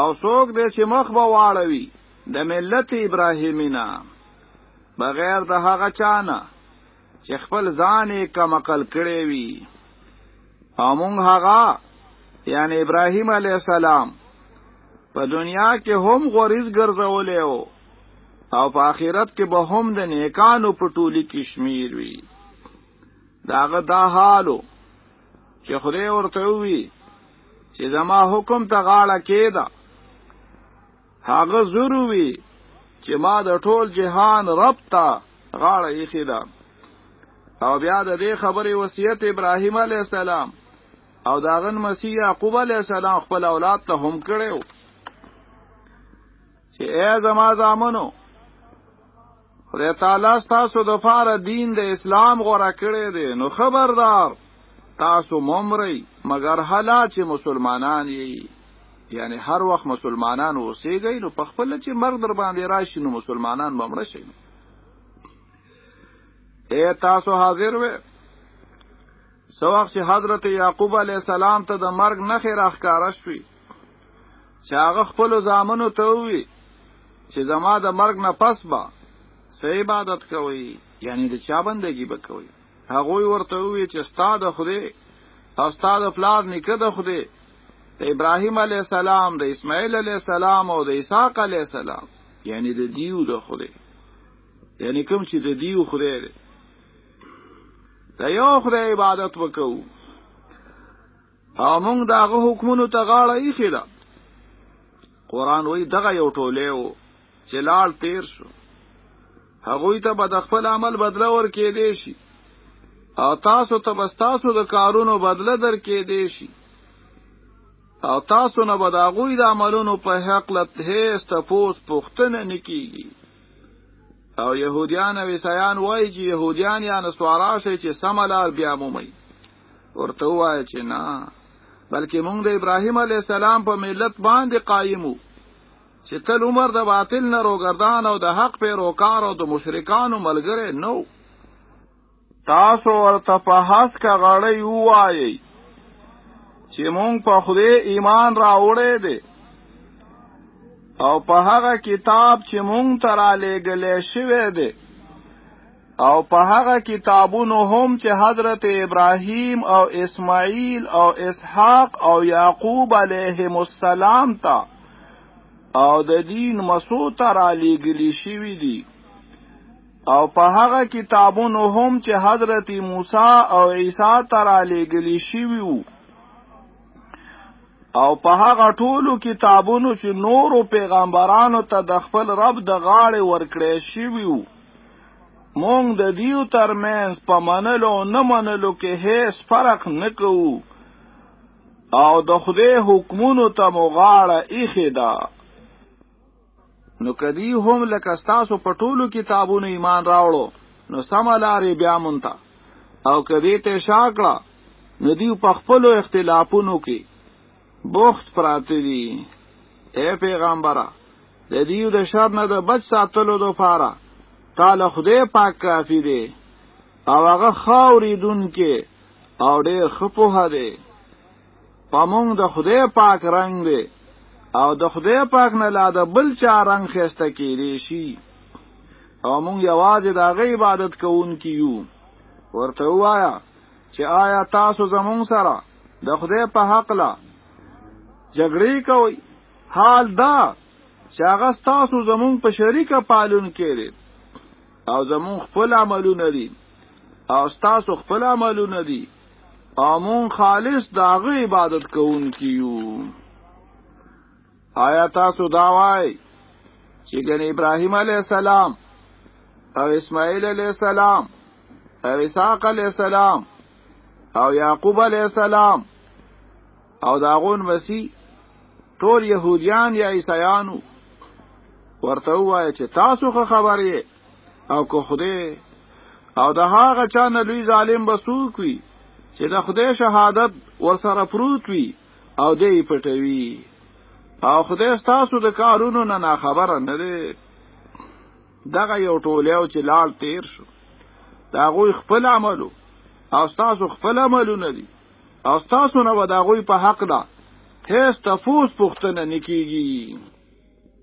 او څوک دې چې مخ به واړوي د ملت ابراهیمی نه بغیر د هغه چانه چې خپل ځان یې کم عقل کړی وي او مونږ هغه یعنی ابراهیم علی السلام په دنیا کې هم غوریز ګرځولې او او په آخرت کې به هم د نیکانو په ټولي کې شمیر وي داغه دا حالو چې خدای ورته وی چې زما حکم ته غاړه کېده هغه ضروري چې ما د ټول جهان رب ته غاړه یې خېده او بیا د دې خبرې وصیت ابراهیم علی السلام او داغن مسیح یعقوب علی السلام خپل اولاد ته هم کړو چې ای زما زامنو خدای تعالی تاسو د فار دین د اسلام غوړه کړی دی نو خبردار تاسو ممری مگر حالا چې مسلمانان یې یعنی هر وخت مسلمانان اوسېږئ نو په خپل چې مرګ در باندې راشي نو مسلمانان ممړ شي اے تاسو حاضر وې سو وخت چې حضرت یعقوب علی السلام ته د مرګ نخې راخکاره شوې چې هغه خپل ځامنو ته وي چې زما د مرګ نه پس به سه عبادت کوي یعنی د چا بندگی به کوي هغه ورته وی چې استاد خدای استاد پلار نکه د خدای د ابراهیم علی السلام د اسماعیل علی السلام او د اسحاق علی السلام یعنی د دیو د خدای یعنی کوم چې د دیو خدای دی د یو خدای عبادت وکړو او موږ دا غو حکمونو ته غاړه ایخې ده قران وای دغه یو ټوله و چې لال تیر شو هغه ته به د خپل عمل بدله ور کې دی شي او تاسو ته بستاسو د کارونو بدله در کې دی شي او تاسو نه به د هغوی د عملونو په حق له هیڅ تپوس پوښتنه نه کیږي او يهوديان او عیسایان وایي چې يهوديان یا نصارا شي چې سملار بیا مومي ورته وای چې نه بلکې موږ د ابراهیم علی السلام په ملت باندې قایمو چې تل عمر د باطل نه روګردان او د حق پیروکار او د مشرکانو ملګری نو تاسو ورته په حس کا غړی وایي چې مونږ په خدای ایمان راوړې دي او په هغه کتاب چې مونږ ترا لېګلې شوې دي او په هغه کتابونو هم چې حضرت ابراهیم او اسماعیل او اسحاق او یعقوب علیهم السلام ته او د دین مسو ته را لیږلی شوي دي او په هغه کتابونو هم چې حضرت موسی او عیسی ته را لیږلی شوي وو او په هغه ټولو کتابونو چې نورو پیغمبرانو ته د خپل رب د غاړې ورکړی شوي وو مونږ د دیو ترمنځ په منلو او نه منلو کې هیڅ فرق نه کوو او د خدای حکمونو ته مو غاړه ایښې ده نو کدی هم لکه ستاسو په ټولو کتابونو ایمان راوړو نو سم لارې بیا مونته او کدی ته شاکړه نو دیو په خپلو اختلافونو کې بوخت پراته دي اے پیغمبره د دیو د شر نه د بچ ساتلو لپاره تعالی خدای پاک کافی دی او هغه خاورې دن کې او ډېر خپوه دی پمونږ د خدای پاک رنگ دی او د خدای پاک نه لا د بل چا رنگ خسته کېدی شي او مونږ یوازې د هغه عبادت کوونکي یو ورته وایا چې آیا تاسو زمونږ سره د خدای په حق لا جګړې کوي حال دا چې هغه تاسو زمونږ په شریکه پالون کړي او زمونږ خپل عملونه دي او تاسو خپل عملونه دي او مون خالص داغه عبادت کوونکي یو آیا تاسو دا وای چې ګنې ابراهیم علی السلام او اسماعیل علی السلام او اسحاق علی السلام او یعقوب علی السلام او داغون وسی ټول يهوديان یا عیسایانو ورته وای چې تاسو خو خبرې او کو خوده او د هغه چا نه لوی ظالم بسوک وي چې د خدای شهادت ورسره پروت وي او دی یې پټوي او خدای ستاسو د کارونو نه ناخبره نه دی دغه یو ټولی او چې لاړ تیر شو دا غوی خپل عملو او ستاسو خپل عملونه دي او ستاسو نه به د غوی په حق ده هیڅ تفوس پوښتنه نکیږي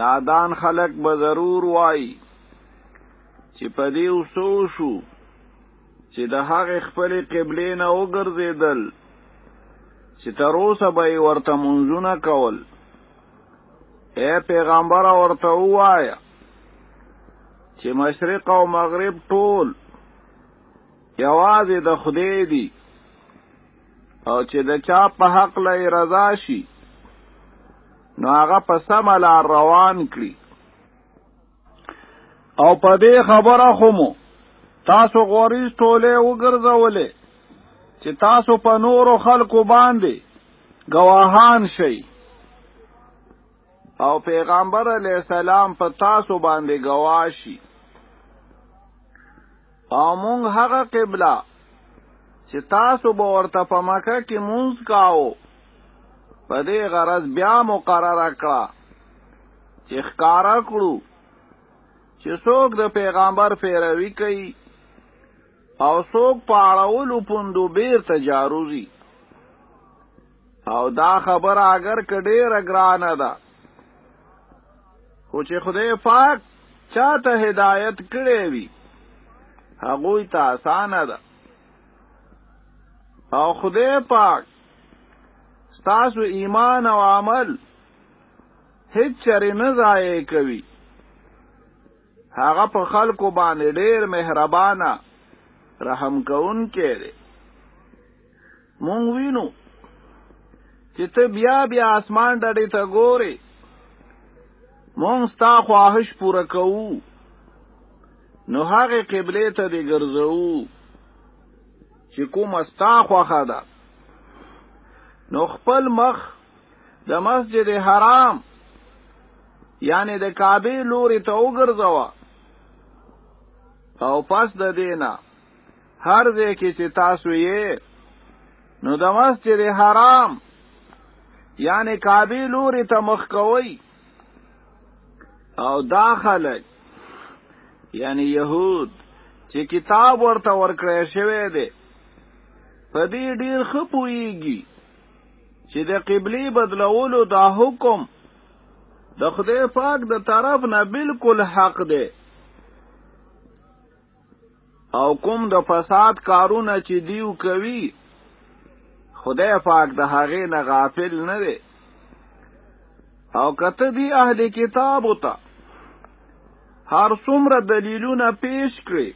نادان خلق به ضرور وای چې په دې اوسو شو چې د هغه خپل قبله نه وګرځیدل چې تر اوسه به ورته منځونه کول اے پیغمبر ورته وایا چې مشرق او مغرب ټول یوازې د خدای دی او چې د چا په حق له رضا شي نو هغه په سمه لار روان کړي او په دې خبره خو مو تاسو غوریز ټولې وګرځولې چې تاسو په نورو خلکو باندې ګواهان شئ او پیغمبر علی السلام په تاسو باندې گواشي او مونږ هغه قبله چې تاسو به ورته په مکه کې مونږ کاو په دې غرض بیا مقرر کړه چې ښکارا کړو چې څوک د پیغمبر پیروي کوي او څوک په اړولو پوندو بیرته جاروزي او دا خبره اگر کډیره ګرانه ده خو چې خدای پاک چاته هدایت کړی وي هغه ته اسانه ده او خدای پاک ستاسو ایمان او عمل هیڅ چرې نه ضایع کوي هغه په خلکو باندې ډېر مهربانه رحم کوونکی دی مونږ وینو چې ته بیا بیا اسمان ډډې ته ګورې مونږ ستا خواهش پوره کوو نو هغې قبلې ته دې ګرځوو چې کومه ستا خوښه ده نو خپل مخ د مسجد حرام یعنی د کعبه لوري ته وګرځوا او پس د دینا هر ځای کې چې تاسو یې نو د مسجد حرام یعنی کعبه لوري ته مخ کوي او داخله یعنی يهود چې کتاب ورته ورکړی شوی دی په دې ډیر خپويږي چې د قبلي بدلولو دا حکم د خدای پاک د طرف نه بالکل حق دی او کوم د فساد کارونه چې دیو کوي خدای پاک د هغې نه غافل نه دی او کته دی اهل کتاب وتا هر څومره دلیلونه پیش کړي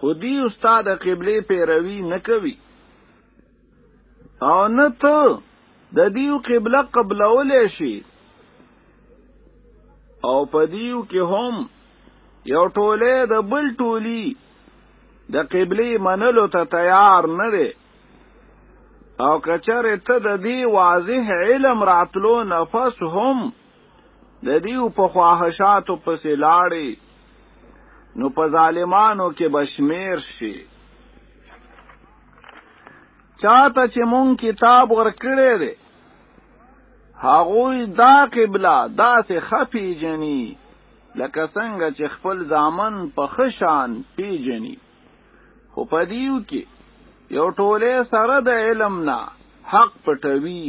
خودی استاد قبله پیروي نه کوي او نه ته د دیو قبله قبلولې شي او په دیو کې هم یو ټوله د بل ټولی د قبله منلو ته تیار نه دی او کچره ته د دی واضح علم راتلو نفس هم د دیو په خواهشاتو پسې لاړې نو په ظالمانو کې بشمیر شي چاته چې مونږ کتاب ورکړی دی هغوی دا قبله داسې ښه پیژني لکه څنګه چې خپل ځامن په ښه شان پیژني خو په دیو کې یو ټوله سره د علم نه حق پټوي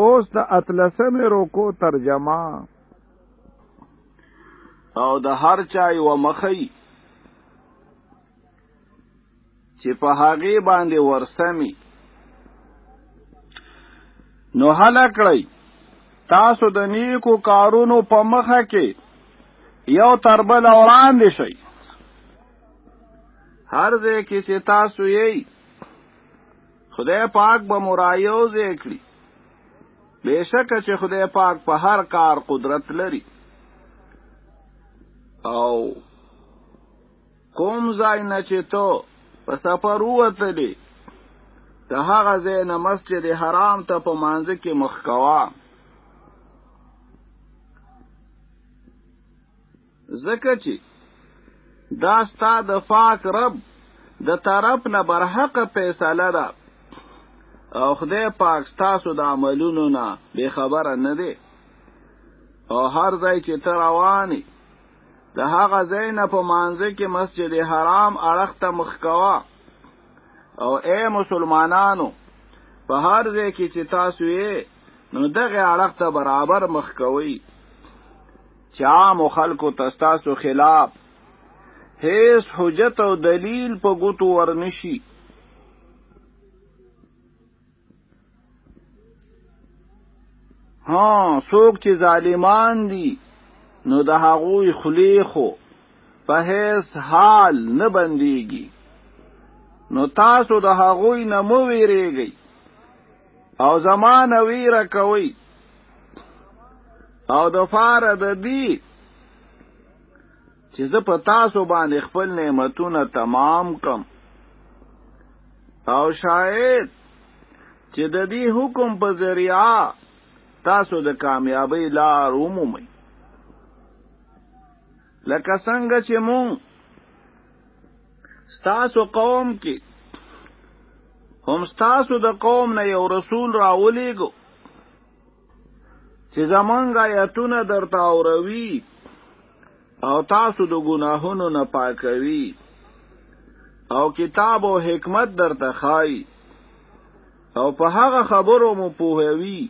اوس د اتلسمې روکو ترجمه او د هر چا یو مخی چې په هغه باندې ورسمي نو هلکړی تاسو د نیکو کارونو په مخه کې یو تربل وړاندې شئ هر ځای کې چې تاسو یې خدای پاک به مرایو ذکری بشک چې خدای پاک په هر کار قدرت لري او کوم ځای نه چې ته په سفر ووتلې د هغه ځای نه مسجد حرام ته په مانځ کې مخ کوه ځکه چې دا ستا د فاک رب د طرف نه برحق فیصله ده او خدای پاک ستاسو د عملونو نه بې خبره نه دی او هر ځای چې ته روانې د هغه ځای نه په مانځه کې مسجد حرام اړخ ته مخ کوه او اے مسلمانانو په هر ځای کې چې تاسو یې نو دغه اړخ ته برابر مخ کوئ چې عام خلکو ته ستاسو خلاف هیڅ حجت او دلیل په ګوتو ورنشي ها څوک چې ظالمان دي نو د هغوی خلی خو په هیڅ حال نه بنديږي نو تاسو د هغوی نه مو ویریږئ او زمانه ویره کوي او د فاره د دی چې زه په تاسو باندې خپل نعمتونه تمام کم او شاید چې د دې حکم په ذریعہ تاسو د کامیابی لار ومومئ لکه څنګه چې مونږ ستاسو قوم کې هم ستاسو د قوم نه یو رسول راولېږو چې زمونږ آیتونه درته اوروي او تاسو د ګناهونو نه پاکوي او کتاب او حکمت درته خای او په هغه خبرو مو پوهوي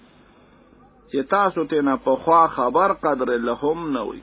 چې تاسو ته نه په خوا خبر قدر لهم نه وي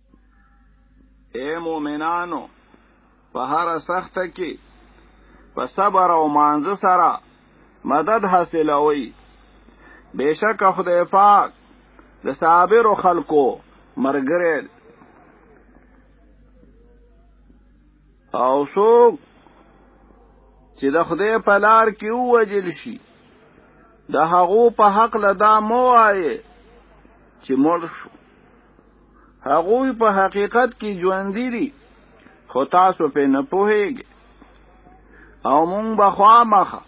اے مومنانو په هر سخت کې په صبر او مانز سره مدد حاصلوي بشک خدای پاک د صابر خلکو مرګره او څوک چې د خدای په لار کې ووجل شي د هغو په حق لدا مو وایي چې مړ شو هغوی په حقیقت کې ژوندي دي خو تاسو په نه پوهیږئ او مونږ به خامخه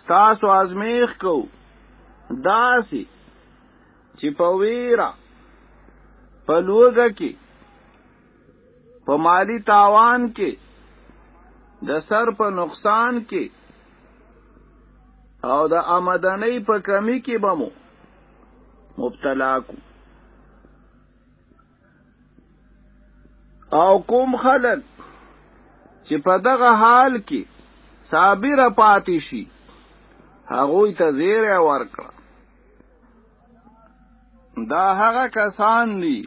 ستاسو ازمیخ کو داسې چې په ویره په لوګه کې په مالی تاوان کې د سر په نقصان کې او د آمدنۍ په کمی کې بمو مبتلا کو او کوم خلک چې په دغه حال کې صابر پاتې شي هغه ته زیره ورکړه دا هغه کسان دي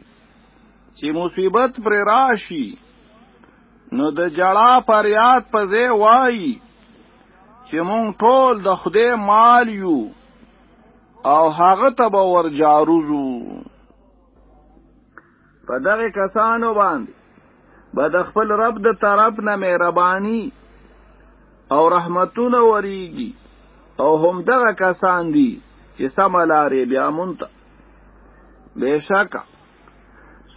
چې مصیبت پر راشي نو د جړا پر یاد په ځای وایي چې مونږ ټول د خدای مال یو او هغه ته به ور جاروزو په دغه کسانو باندې به د خپل رب د طرف نه مهرباني او رحمتونه وریږي او هم دغه کسان دي چې سم لارې بیا مونږ ته بېشکه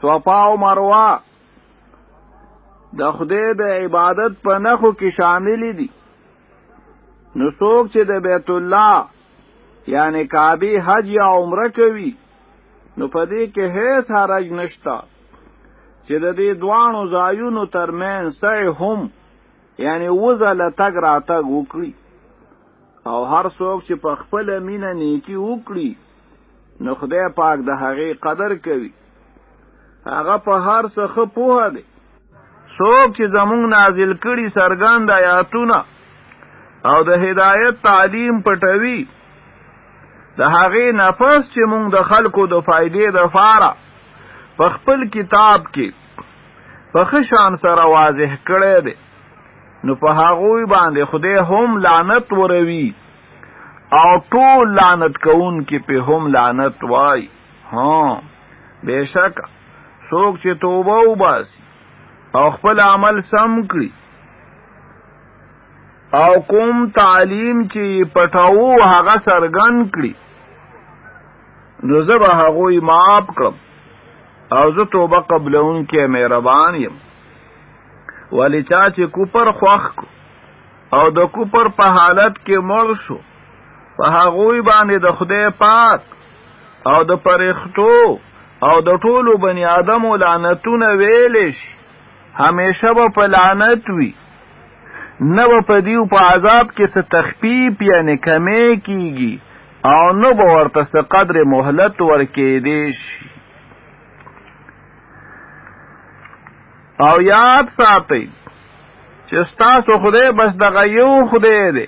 صفا او مروه د خدای د عبادت په نخو کې شامل دي نو څوک چې د بیت الله یعنی کعبه حج یا عمره کوي نو په دې کې هیڅ حرج نشتا چې د دې دوانو ځایونو ترمن سعی هم یعنی وزله تګ را تګ وکړي او هر څوک چې په خپل مینه نیکی وکړي نو خدای پاک د هغې قدر کوي هغه په هر څه خپوه دی څوک چې زموږ نازل کړي سرګند آیاتونه او د هدایت تعلیم پټوي د هغې نفس چې موږ د خلکو د فائدې د فاره په خپل کتاب کې په خشان سره واضح کړی دی نو په هغوی باندې خدای هم لعنت وروي او ټول لعنت کوونکي په هم لعنت وای ها بهشکه څوک چې توبه وباسي او خپل عمل سم کړي او کوم تعلیم چې پټاو هغه سرګن کړي نو زه به هغوی معاف کړم او زه توبه قبلون کې مهربان یم ولی چا چې کوپر خوخ او د کوپر په حالت کې مړ شو په هغوی باندې د خدای پاک او د پرښتو او د ټولو بنی آدمو لعنتونه ویلې شي همیشه به په لعنت وي نه به په دیو په عذاب کې څه تخفیف یعنې کمې کیږي او نه به ورته څه قدر مهلت ورکېدی شي او یاد ساتئ چې ستاسو خدای بس دغه یو خدای دی